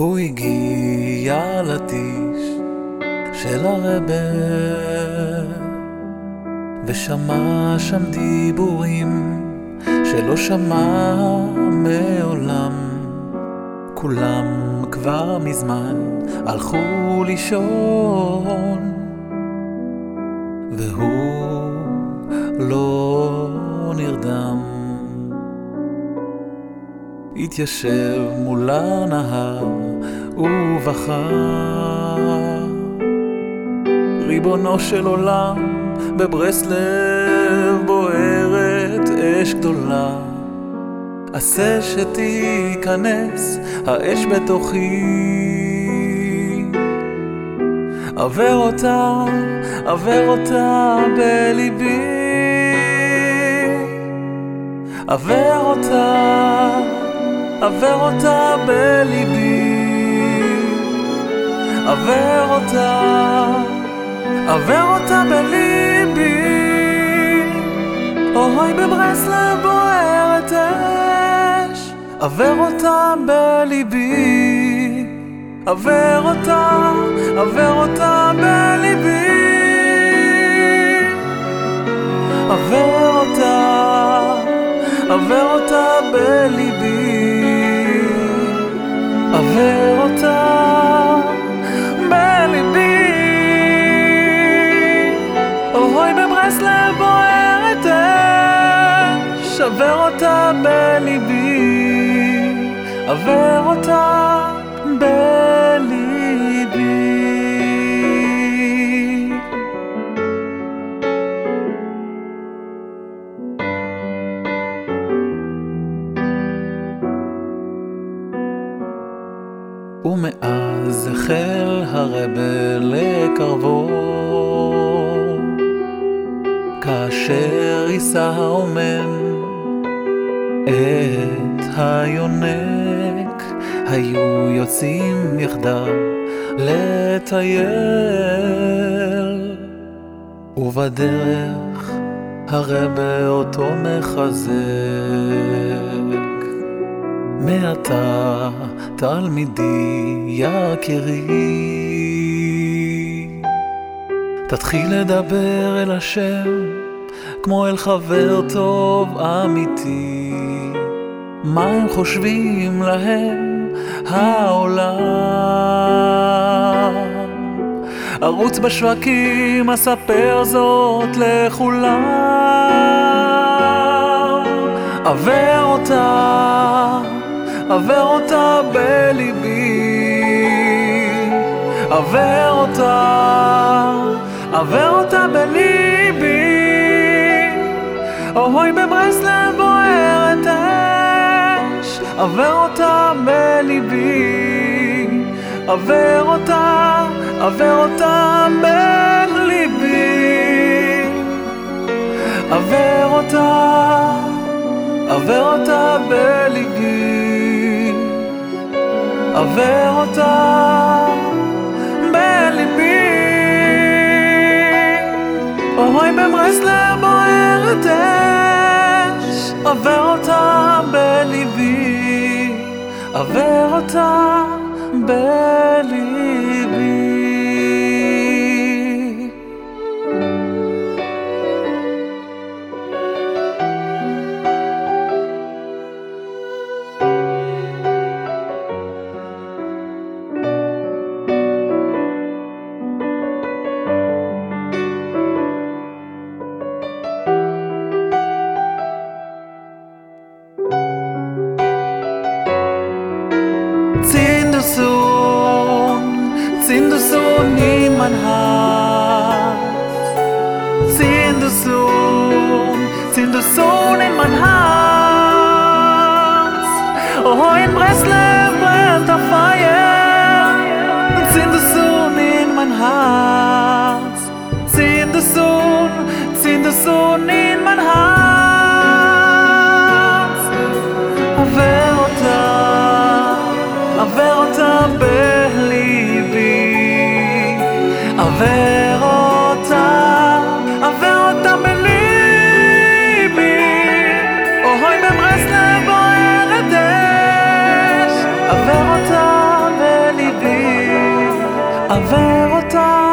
הוא הגיע לטיש של הרבה ושמע שם דיבורים שלא שמע מעולם. כולם כבר מזמן הלכו לישון והוא לא נרדם התיישב מול הנהר ובכה. ריבונו של עולם, בברסלב בוערת אש גדולה. עשה שתיכנס האש בתוכי. עבר אותה, עבר אותה בליבי. עבר אותה, עבר אותה בליבי. עבר אותה, עבר אותה בליבי. אוי בברסלב בוערת אש עבר אותה בליבי. עבר אותה, עבר אותה בליבי. עבר אותה, עבר אותה בליבי עבר אותה בליבי עבר אותה בליבי. ומאז החל הרבה לקרבו כאשר יישא האומן את היונק היו יוצאים יחדיו לטייל. ובדרך הרבה אותו מחזק. מעתה תלמידי יקירי תתחיל לדבר אל השם כמו אל חבר טוב אמיתי. מה הם חושבים להם העולם? ארוץ בשווקים אספר זאת לכולם. עבר אותה, עבר אותה בליבי. עבר אותה, עבר אותה בליבי אוי בברסלב בוערת אש עבר אותה בליבי. עבר אותה, עבר אותה בליבי. עבר אותה, עבר אותה בליבי. עבר אותה בליבי אוי בברסלב בוערת אש עבר אותה בליבי עבר אותה בליבי in mein Herz. Zindusun, Zindusun in mein Herz. Oh, in Breslau brennt der Feuer. Zindusun in mein Herz. Zindusun, Zindusun in mein Herz. עבר אותה, עבר אותה עבר אותה, עבר אותה בליבי, אוהי במרסלב בוערת אש, עבר אותה בליבי, עבר אותה